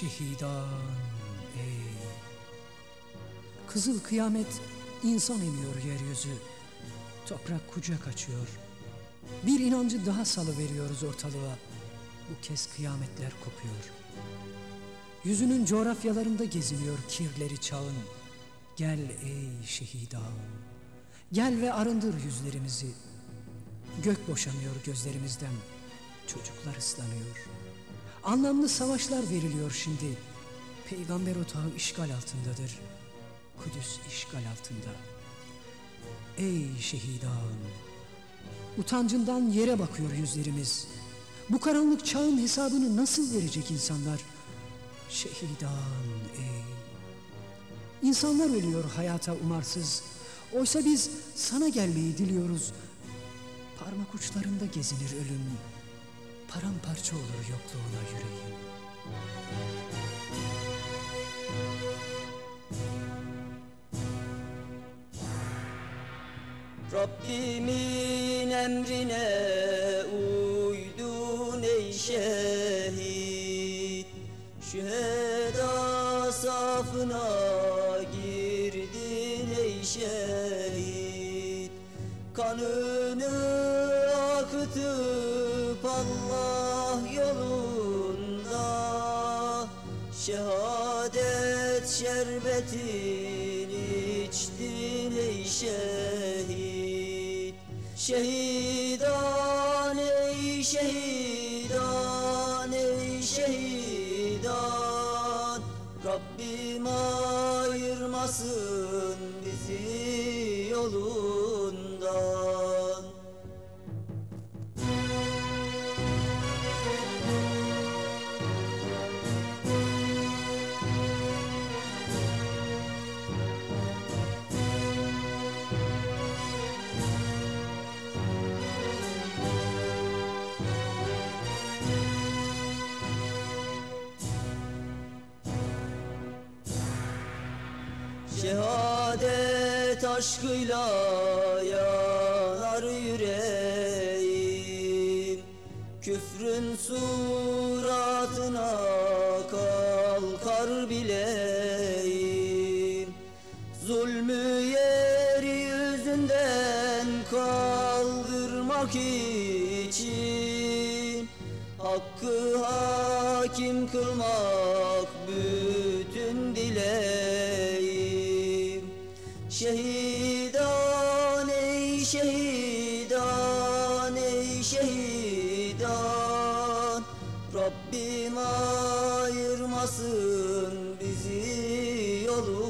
şehidan ey. Kızıl kıyamet insan emiyor yeryüzü. Toprak kucak açıyor. Bir inancı daha salı veriyoruz ortalığa. Bu kez kıyametler kopuyor. Yüzünün coğrafyalarında geziniyor kirleri çağın. Gel ey şehidan. Gel ve arındır yüzlerimizi. Gök boşanıyor gözlerimizden. Çocuklar ıslanıyor Anlamlı savaşlar veriliyor şimdi. Peygamber otağı işgal altındadır. Kudüs işgal altında. Ey şehidan! Utancından yere bakıyor yüzlerimiz. Bu karanlık çağın hesabını nasıl verecek insanlar? Şehidan ey! İnsanlar ölüyor hayata umarsız. Oysa biz sana gelmeyi diliyoruz. Parmak uçlarında gezinir ölüm Paramparça olur yokluğuna yüreğim. Rabbimin emrine uydun ey şehit. Şüheda safına girdin ey şehit. Kanını akıtıp Allah yolunda. Şehadet şerbetini içtin ey şehit. Şehidan ey şehidan ey şehidan. Rabbim ayırmasın bizi yolundan Şehadet aşkıyla yanar yüreğim. Küfrün suratına kalkar bileğim Zulmü yeryüzünden kaldırmak için Hakkı hakim kılmak bütün dileğim Şehidan ey şehidan ey şehidan. Rabbim ayırmasın bizi yolundan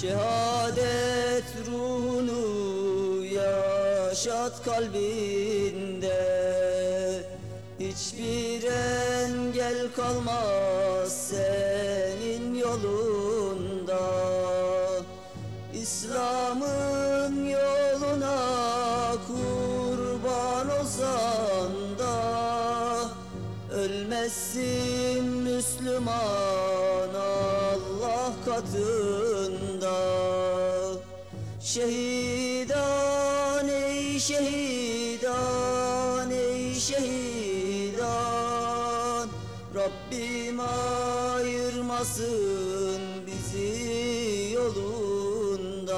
Şehadet ruhunu yaşat kalbinde. Hiçbir engel kalmaz senin yolunda. İslam'ın yoluna kurban olsan da Ölmezsin Müslüman. Allah katında Şehidan ey şehidan ey şehidan. Rabbim ayırmasın bizi yolundan.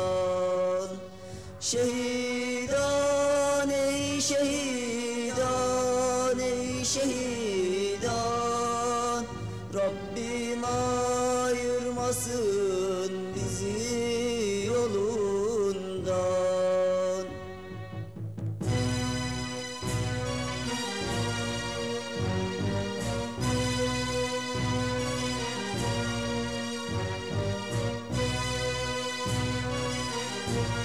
Şehit Bye.